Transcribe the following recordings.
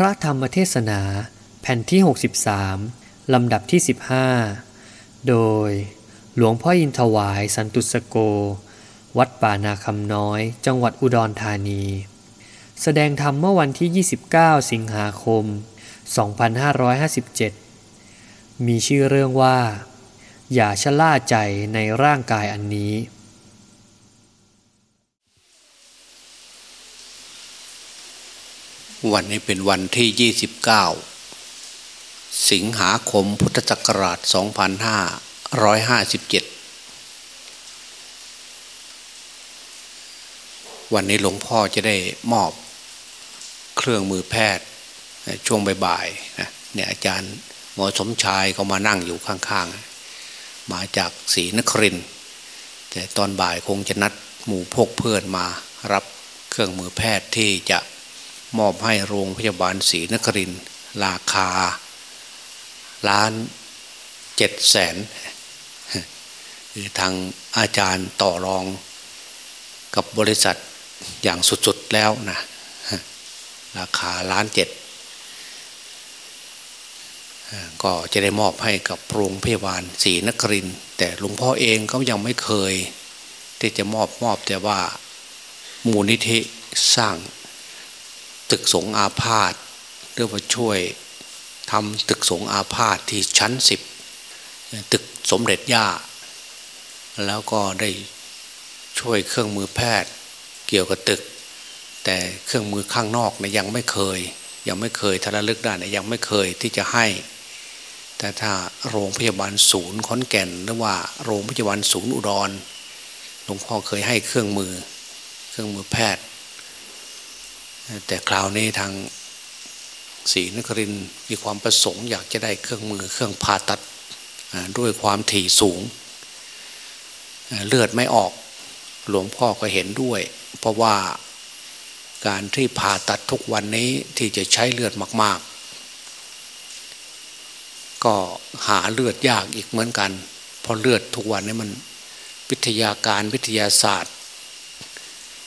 พระธรรมเทศนาแผ่นที่ 63 ลำดับที่ 15 โดยหลวงพ่ออินทวายสันตุสโก วัดป่านาคำน้อย จังหวัดอุดรธานี แสดงธรรมเมื่อวันที่ 29 สิงหาคม 2557 มีชื่อเรื่องว่า อย่าชะล่าใจในร่างกายอันนี้ วันนี้เป็นวันที่ 29 สิงหาคมพุทธศักราช 2557 วันนี้หลวงพ่อจะได้มอบเครื่องมือแพทย์ช่วงบ่ายๆเนี่ยอาจารย์หมอสมชายก็มานั่งอยู่ข้างๆ มาจากศรีนคริน แต่ตอนบ่ายคงจะนัดหมู่พกเพื่อนมารับเครื่องมือแพทย์ที่จะ มอบให้โรงพยาบาลศรีนครินทร์ราคาล้านเจ็ดแสนคือทางอาจารย์ต่อรองกับบริษัทอย่างสุดๆแล้วนะราคาล้านเจ็ดก็จะได้มอบให้กับโรงพยาบาลศรีนคริน แต่หลวงพ่อเองก็ยังไม่เคย ที่จะมอบมอบแต่ว่ามูลนิธิสร้าง ตึกสงอาพาธเรือว่าช่วยทำตึกสงอาพาธที่ชั้นสิบตึกสมเด็จย่า แล้วก็ได้ช่วยเครื่องมือแพทย์เกี่ยวกับตึก แต่เครื่องมือข้างนอกเนี่ยยังไม่เคย ยังไม่เคยทะลึกได้เนี่ยยังไม่เคยที่จะให้ แต่ถ้าโรงพยาบาลศูนย์ขอนแก่นหรือว่าโรงพยาบาลศูนย์อุดรหลวงพ่อเคยให้เครื่องมือเครื่องมือแพทย์ แต่คราวนี้ทางศรีนครินมีความประสงค์อยากจะได้เครื่องมือเครื่องผ่าตัดด้วยความถี่สูง เลือดไม่ออกหลวงพ่อก็เห็นด้วย เพราะว่าการที่ผ่าตัดทุกวันนี้ที่จะใช้เลือดมาก ๆ ก็หาเลือดยากอีกเหมือนกัน เพราะเลือดทุกวันนี้มันวิทยาการวิทยาศาสตร์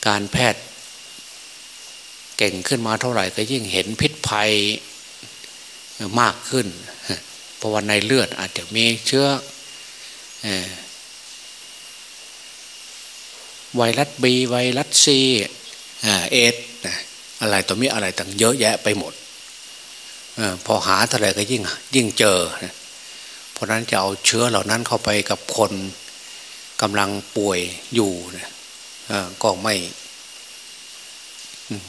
การแพทย์ เก่งขึ้นมาเท่าไหร่ก็ยิ่งเห็นพิษภัยมากขึ้น เพราะว่าในเลือดอาจจะมีเชื้อไวรัสบีไวรัสซีเอสอะไรตัวมีอะไรต่างเยอะแยะไปหมดอพอหาเท่าไหร่ก็ยิ่งยิ่งเจอ เพราะนั้นจะเอาเชื้อเหล่านั้นเข้าไปกับคนกำลังป่วยอยู่ก็ไม่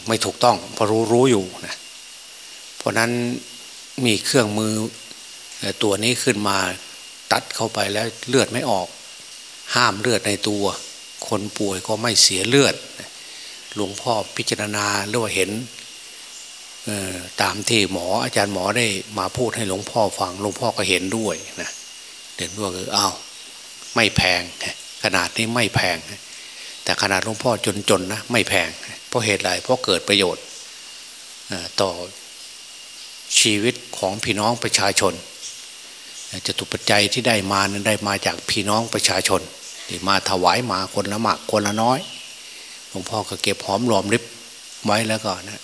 ไม่ถูกต้องเพราะรู้รู้อยู่นะเพราะนั้นมีเครื่องมือตัวนี้ขึ้นมาตัดเข้าไปแล้วเลือดไม่ออก ห้ามเลือดในตัว คนป่วยก็ไม่เสียเลือดหลวงพ่อพิจารณาหรือว่าเห็นตามที่หมออาจารย์หมอได้มาพูดให้หลวงพ่อฟังหลวงพ่อก็เห็นด้วยนะเห็นด้วยคืออ้าวไม่แพงขนาดนี้ไม่แพง แต่ขนาดหลวงพ่อจนๆนนะไม่แพงเพราะเหตุไรเพราะเกิดประโยชน์ต่อชีวิตของพี่น้องประชาชนจะตุปัจจัยที่ได้มานั้นได้มาจากพี่น้องประชาชนที่มาถวายมาคนละมากคนละน้อยหลวงพ่อก็เก็บหอมรอมริบไว้แล้วก็นะ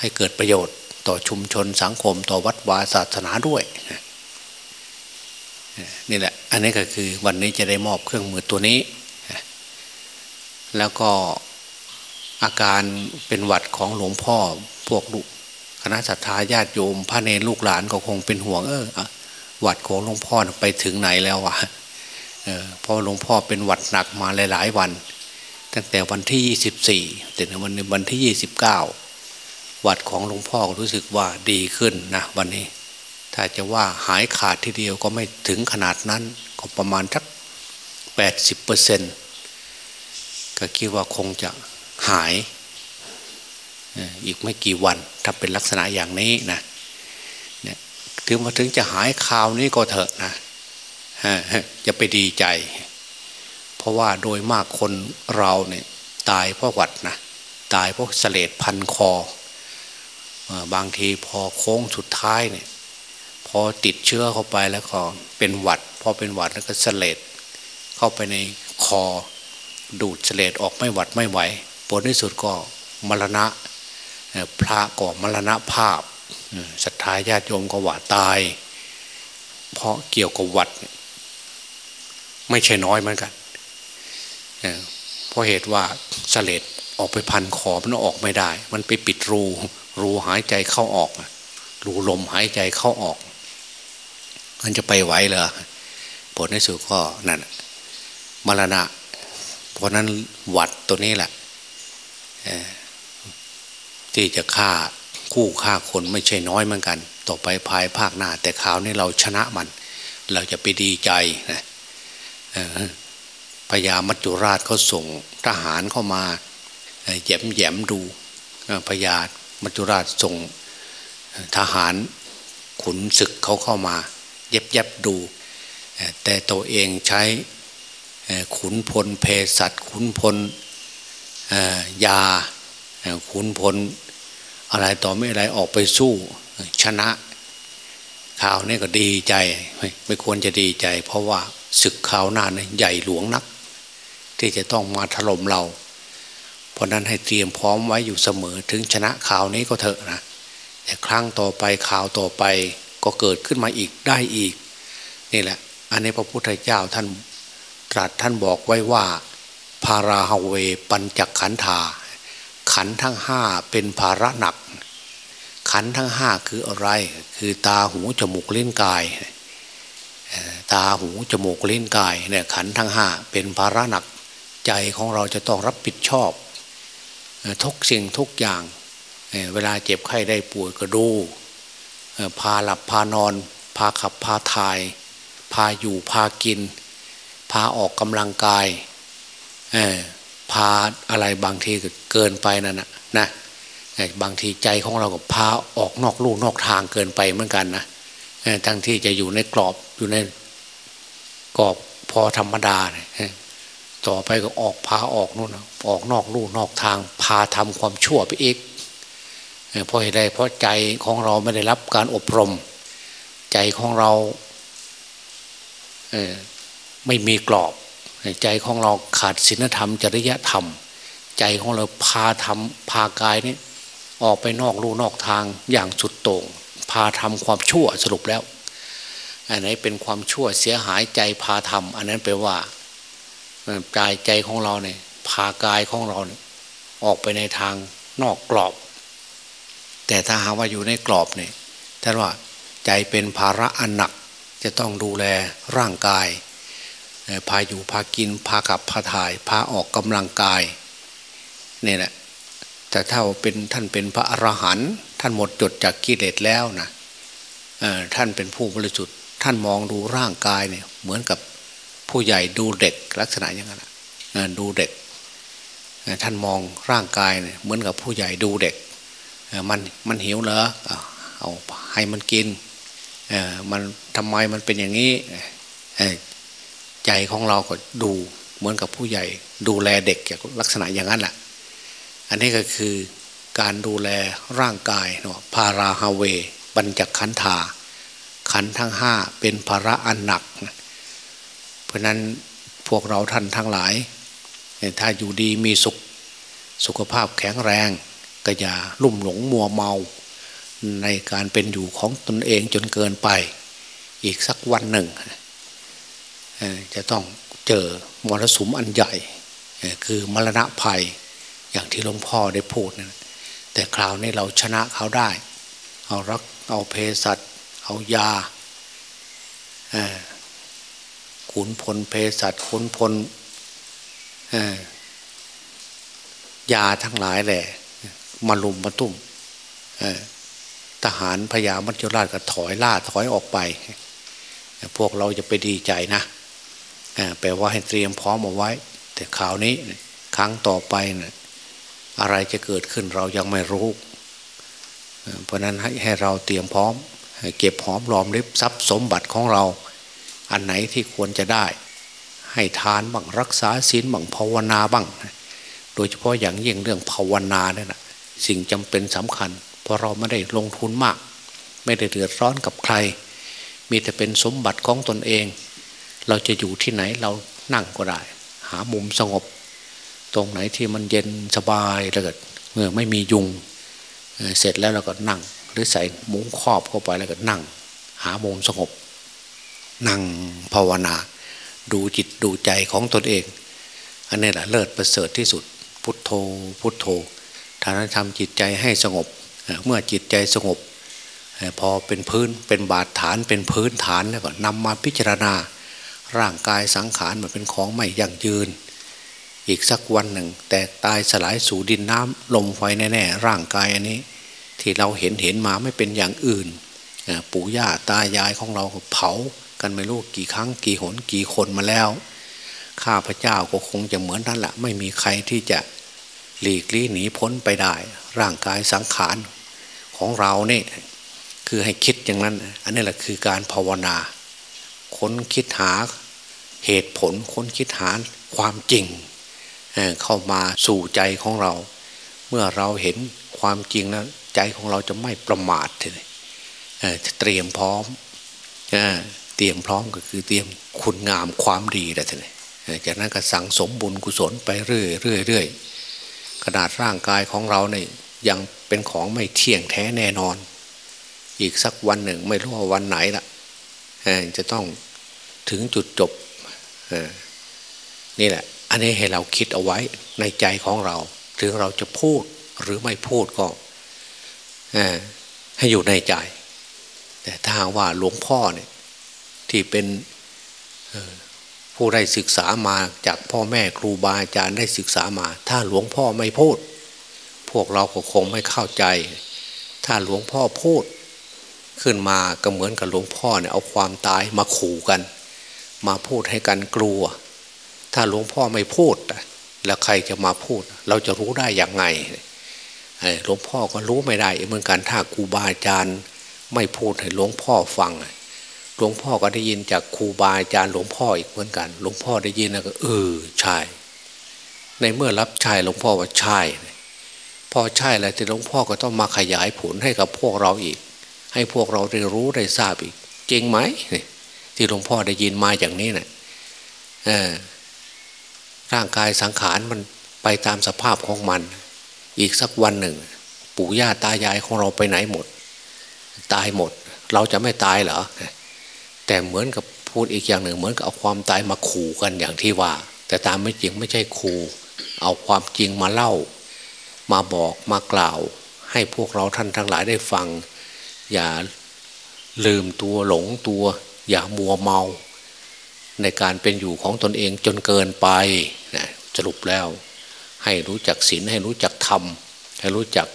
ให้เกิดประโยชน์ต่อชุมชนสังคมต่อวัดวาศาสนาด้วยนี่แหละ อันนี้ก็คือวันนี้จะได้มอบเครื่องมือตัวนี้ แล้วก็ อาการเป็นหวัดของหลวงพ่อพวกคณะสัตยาญาติโยมพระเนรลูกหลานก็คงเป็นห่วงเออหวัดของหลวงพ่อไปถึงไหนแล้ววะเออพอหลวงพ่อเป็นหวัดหนักมาหลาย ๆ วัน ตั้งแต่วันที่ยี่สิบสี่แต่ในวันวันที่ยี่สิบเก้าหวัดของหลวงพ่อรู้สึกว่าดีขึ้นนะวันนี้ ถ้าจะว่าหายขาดทีเดียวก็ไม่ถึงขนาดนั้นก็ประมาณสักแปดสิบเปอร์เซ็นต์ก็คิดว่าคงจะ หาย อีกไม่กี่วันถ้าเป็นลักษณะอย่างนี้นะเนี่ยถึงมาถึงจะหายคราวนี้ก็เถอะนะจะไปดีใจ เพราะว่าโดยมากคนเราเนี่ยตายเพราะหวัดนะตายเพราะเสลดพันคอบางทีพอโค้งสุดท้ายเนี่ยพอติดเชื้อเข้าไปแล้วก็เป็นหวัด พอเป็นหวัดแล้วก็เสลดเข้าไปในคอ ดูดเสลดออกไม่หวัดไม่ไหว ผลที่สุดก็มรณะพระก็มรณะภาพศรัทธาญาติโยมก็หว่าตาย เพราะเกี่ยวกับวัด ไม่ใช่น้อยเหมือนกันเพราะเหตุว่าเสลดออกไปพันขอมันออกไม่ได้ มันไปปิดรู รูหายใจเข้าออก รูลมหายใจเข้าออก มันจะไปไหวเหรอผลในสุดก็นั่นมรณะ เพราะนั้นวัดตัวนี้แหละ ที่จะฆ่าคู่ฆ่าคนไม่ใช่น้อยเหมือนกัน ต่อไปภายภาคหน้า แต่ข่าวนี้เราชนะมัน เราจะไปดีใจนะพญามัจจุราชเขาส่งทหารเข้ามาแยมแยมดูพญามัจจุราชส่งทหารขุนศึกเขาเข้ามา เย็บเย็บดู แต่ตัวเองใช้ขุนพลเพสัตขุนพล ยาขุนพลอะไรต่อไม่อะไรออกไปสู้ชนะข่าวนี้ก็ดีใจไม่ควรจะดีใจ เพราะว่าศึกข่าวหน้าเนี่ยใหญ่หลวงนัก ที่จะต้องมาถล่มเรา เพราะนั้นให้เตรียมพร้อมไว้อยู่เสมอถึงชนะข่าวนี้ก็เถอะนะแต่ครั้งต่อไปข่าวต่อไปก็เกิดขึ้นมาอีกได้อีก นี่แหละ อันนี้พระพุทธเจ้าท่านตรัสท่านบอกไว้ว่า พาราฮาเวปัญจขันธา ขันทั้งห้าเป็นภาระหนัก ขันทั้งห้าคืออะไร คือตาหูจมูกเลิ้นกาย ตาหูจมูกเลิ้นกายเนี่ยขันทั้งห้าเป็นภาระหนัก ใจของเราจะต้องรับผิดชอบ ทุกสิ่งทุกอย่าง เวลาเจ็บไข้ได้ป่วยก็ดู พาหลับพานอน พาขับพาถ่าย พาอยู่พากิน พาออกกำลังกาย พาอะไรบางทีเกินไปนั่นนะนะบางทีใจของเราก็พาออกนอกลู่นอกทางเกินไปเหมือนกันนะทั้งที่จะอยู่ในกรอบอยู่ในกรอบพอธรรมดาเนี่ยต่อไปก็ออกพาออกนู่นออกนอกลู่นอกทาง พาทำความชั่วไปอีกเพราะเหตุใดเพราะใจของเราไม่ได้รับการอบรม ใจของเราไม่มีกรอบ ใจของเราขาดศีลธรรม จริยธรรม ใจของเราพาทำพากายนี่ออกไปนอกลู่นอกทางอย่างสุดโต่งพาทำความชั่วสรุปแล้ว อันไหนเป็นความชั่วเสียหายใจพาทำอันนั้นแปลว่าใจใจของเราเนี่ยพากายของเราเนี่ยออกไปในทางนอกกรอบ แต่ถ้าหาว่าอยู่ในกรอบเนี่ยท่านว่าใจเป็นภาระอันหนักจะต้องดูแลร่างกาย พาอยู่พากินพาขับพาถ่าย พาออกกำลังกายนี่แหละแต่ถ้าเป็นท่านเป็นพระอรหันต์ท่านหมดจดจากกิเลสแล้วนะท่านเป็นผู้บริสุทธิ์ท่านมองดูร่างกายเนี่ยเหมือนกับผู้ใหญ่ดูเด็กลักษณะอย่างนั้นดูเด็กท่านมองร่างกายเนี่ยเหมือนกับผู้ใหญ่ดูเด็กมันมันหิวเหรอเอาให้มันกินมันทำไมมันเป็นอย่างนี้ ใจของเราก็ดูเหมือนกับผู้ใหญ่ ดูแลเด็กลักษณะอย่างนั้นแหละอันนี้ก็คือการดูแลร่างกายเนาะพาราฮาเว บัญจขันธาขันทั้งห้าเป็นภาระอันหนัก เพราะนั้นพวกเราท่านทั้งหลาย ถ้าอยู่ดีมีสุขสุขภาพแข็งแรงก็อย่าลุ่มหลงมัวเมา ในการเป็นอยู่ของตนเองจนเกินไป อีกสักวันหนึ่ง จะต้องเจอมรสุมอันใหญ่ คือมรณะภัยอย่างที่หลวงพ่อได้พูดนะแต่คราวนี้เราชนะเขาได้ เอารักเอาเพสัตเอายาขุนพลเพสัตขุนพลยาทั้งหลายแหละมาลุมมาตุ้มทหารพญามัจจุราชก็ถอยล่าถอยออกไป พวกเราจะไปดีใจนะ แปลว่าให้เตรียมพร้อมเอาไว้ แต่ข่าวนี้ครั้งต่อไปนะอะไรจะเกิดขึ้นเรายังไม่รู้ เพราะนั้นให้ให้เราเตรียมพร้อมเก็บหอมรอมริบทรัพย์สมบัติของเรา อันไหนที่ควรจะได้ ให้ทานบ้างรักษาศีลบ้างภาวนาบ้าง โดยเฉพาะอย่างยิ่งเรื่องภาวนาเนี่ยนะสิ่งจำเป็นสำคัญ เพราะเราไม่ได้ลงทุนมาก ไม่ได้เดือดร้อนกับใคร มีแต่เป็นสมบัติของตนเอง เราจะอยู่ที่ไหนเรานั่งก็ได้ หามุมสงบ ตรงไหนที่มันเย็นสบายแล้วก็เมื่อไม่มียุงเสร็จแล้วเราก็นั่ง หรือใส่มุ้งครอบเข้าไปแล้วก็นั่ง หามุมสงบ นั่งภาวนา ดูจิตดูใจของตนเอง อันนี้แหละเลิศประเสริฐที่สุด พุทโธพุทโธท่านทำจิตใจให้สงบ เมื่อจิตใจสงบ พอเป็นพื้นเป็นบาดฐานเป็นพื้นฐานแล้วก็นำมาพิจารณา ร่างกายสังขารมันเป็นของไม่ยั่งยืน อีกสักวันหนึ่ง แต่ตายสลายสู่ดินน้ำลมไฟแน่ๆร่างกายอันนี้ ที่เราเห็นเห็นมาไม่เป็นอย่างอื่น ปู่ย่าตายายของเราเผากันไม่รู้กี่ครั้งกี่หนกี่คนมาแล้ว ข้าพเจ้าก็คงจะเหมือนนั่นแหละไม่มีใครที่จะหลีกลี่หนีพ้นไปได้ ร่างกายสังขารของเราเนี่ยคือให้คิดอย่างนั้น อันนี้แหละคือการภาวนา ค้นคิดหาเหตุผลค้นคิดหาความจริงเข้ามาสู่ใจของเรา เมื่อเราเห็นความจริงแล้วใจของเราจะไม่ประมาทเลยเตรียมพร้อมเตรียมพร้อมก็คือเตรียมคุณงามความดีแหละท่านจากนั้นก็สั่งสมบุญกุศลไปเรื่อยเรื่อยเรื่อยขนาดร่างกายของเราเนี่ยยังเป็นของไม่เที่ยงแท้แน่นอน อีกสักวันหนึ่งไม่รู้ว่าวันไหนละ จะต้องถึงจุดจบนี่แหละ อันนี้ให้เราคิดเอาไว้ในใจของเรา ถึงเราจะพูดหรือไม่พูดก็ให้อยู่ในใจ แต่ถ้าว่าหลวงพ่อเนี่ยที่เป็นผู้ได้ศึกษามาจากพ่อแม่ครูบาอาจารย์ได้ศึกษามา ถ้าหลวงพ่อไม่พูด พวกเราก็คงไม่เข้าใจ ถ้าหลวงพ่อพูด ขึ้นมาก็เหมือนกับหลวงพ่อเนี่ยเอาความตายมาขู่กัน มาพูดให้กันกลัว ถ้าหลวงพ่อไม่พูดแล้วใครจะมาพูด เราจะรู้ได้อย่างไงหลวงพ่อก็รู้ไม่ได้เหมือนกันถ้าครูบาอาจารย์ไม่พูดให้หลวงพ่อฟังหลวงพ่อก็ได้ยินจากครูบาอาจารย์หลวงพ่ออีกเหมือนกัน หลวงพ่อได้ยินแล้วก็เออใช่ในเมื่อรับใช่หลวงพ่อว่าใช่พอใช่แล้วที่หลวงพ่อก็ต้องมาขยายผลให้กับพวกเราอีก ให้พวกเราได้รู้ได้ทราบอีก จริงไหมที่หลวงพ่อได้ยินมาอย่างนี้นะ่ะร่างกายสังขารมันไปตามสภาพของมัน อีกสักวันหนึ่ง ปู่ย่าตายายของเราไปไหนหมด ตายหมด เราจะไม่ตายเหรอแต่เหมือนกับพูดอีกอย่างหนึ่ง เหมือนกับเอาความตายมาขู่กันอย่างที่ว่า แต่ตามไม่จริงไม่ใช่ขู่เอาความจริงมาเล่า มาบอกมากล่าว ให้พวกเราท่านทั้งหลายได้ฟัง อย่าลืมตัวหลงตัว อย่ามัวเมา ในการเป็นอยู่ของตนเองจนเกินไปนะสรุปแล้ว ให้รู้จักศีลให้รู้จักธรรม ให้รู้จัก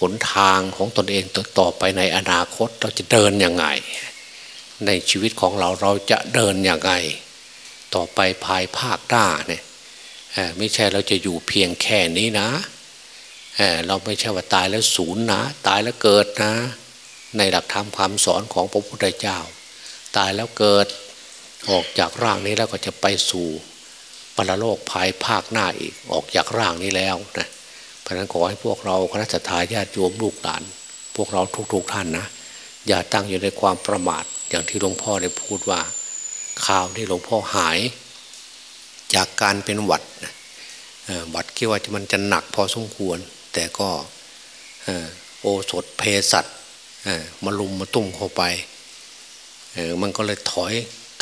หนทางของตนเองต่อไปในอนาคตเราจะเดินยังไง ในชีวิตของเราเราจะเดินอย่างไรต่อไปภายภาคหน้าเนี่ยไม่ใช่เราจะอยู่เพียงแค่นี้นะ เราไม่ใช่ว่าตายแล้วศูนย์นะ ตายแล้วเกิดนะ ในหลักธรรมคำสอนของพระพุทธเจ้า ตายแล้วเกิดออกจากร่างนี้แล้วก็จะไปสู่ปรโลกภายภาคหน้าอีกออกจากร่างนี้แล้วนะเพราะนั้นขอให้พวกเราคณะสัตยาติโยมลูกหลาน พวกเราทุกๆทท่านนะอย่าตั้งอยู่ในความประมาทอย่างที่หลวงพ่อได้พูดว่าข่าวที่หลวงพ่อหาย จากการเป็นหวัดหวัดคิดว่ามันจะหนักพอสมควร แต่ก็โอสถเพสัต มาลุมมาตุ้มเข้าไปมันก็เลยถอย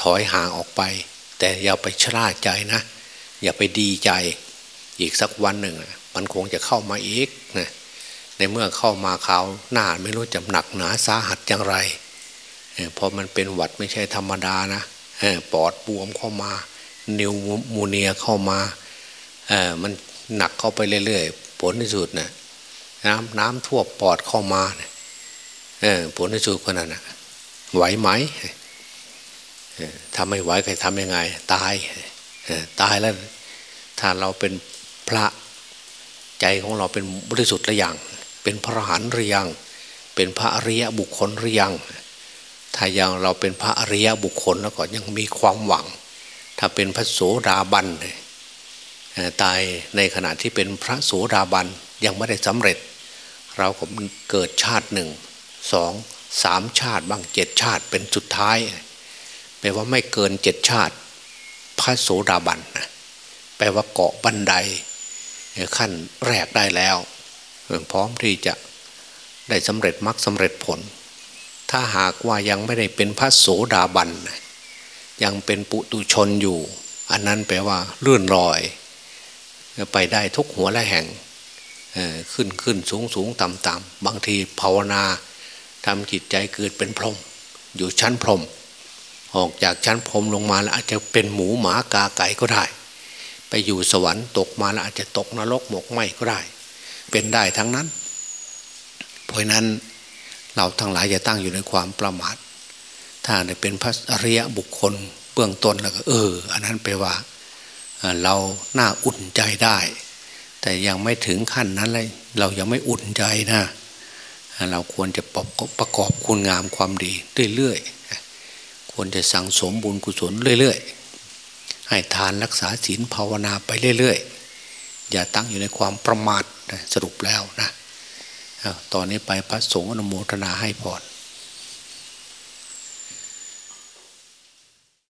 ถอยห่างออกไป แต่อย่าไปชราใจนะ อย่าไปดีใจอีกสักวันหนึ่งมันคงจะเข้ามาอีกนะในเมื่อเข้ามาเขาหน้าไม่รู้จะหนักหนาสาหัสอย่างไรเพราะมันเป็นหวัดไม่ใช่ธรรมดานะปอดบวมเข้ามา นิวมูเนียเข้ามามันหนักเข้าไปเรื่อยๆผลที่สุดนะน้ำน้ำท่วมปอดเข้ามา ผลที่สุดคนนั้นนะไหวไหมทำไม่ไหวใครทำยังไง ตายตายแล้วถ้าเราเป็นพระใจของเราเป็นบริสุทธิ์หรือยังเป็นพระหันหรือยัง เป็นพระอริยบุคคลหรือยังถ้ายังเราเป็นพระอริยบุคคลแล้วก็ยังมีความหวัง ถ้าเป็นพระโสดาบันตายในขณะที่เป็นพระโสดาบันยังไม่ได้สำเร็จ เราก็เกิดชาติหนึ่ง สองสามชาติบ้างเจ็ดชาติเป็นสุดท้ายแปลว่าไม่เกินเจ็ดชาติ พระโสดาบันแปลว่าเกาะบันไดขั้นแรกได้แล้วพร้อมที่จะได้สำเร็จมรรคสำเร็จผล ถ้าหากว่ายังไม่ได้เป็นพระโสดาบันยังเป็นปุตุชนอยู่ อันนั้นแปลว่าเลื่อนลอย ไปได้ทุกหัวและแห่งขึ้นขึ้นสูงสูงต่ำต่ำบางทีภาวนา ทำจิตใจเกิดเป็นพรหมอยู่ชั้นพรหมออกจากชั้นพรหมลงมาแล้วอาจจะเป็นหมูหมากาไก่ก็ได้ ไปอยู่สวรรค์ตกมาแล้วอาจจะตกนรกหมกไหมก็ได้ เป็นได้ทั้งนั้น เพราะนั้นเราทั้งหลายจะตั้งอยู่ในความประมาท ถ้าได้เป็นพระอริยบุคคลเบื้องต้นแล้วก็เออ อันนั้นแปว่า เราน่าอุ่นใจได้ แต่ยังไม่ถึงขั้นนั้นเลยเรายังไม่อุ่นใจนะ เราควรจะประกอบคุณงามความดีเรื่อยๆควรจะสั่งสมบุญกุศลเรื่อยๆ ให้ทานรักษาศีลภาวนาไปเรื่อยๆ อย่าตั้งอยู่ในความประมาทสรุปแล้วนะตอนนี้ไปพระสงฆ์อนุโมทนาให้พร